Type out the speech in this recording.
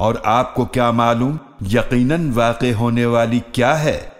और आपको क्या मालूम? यकीनन वाक़ होने वाली क्या है?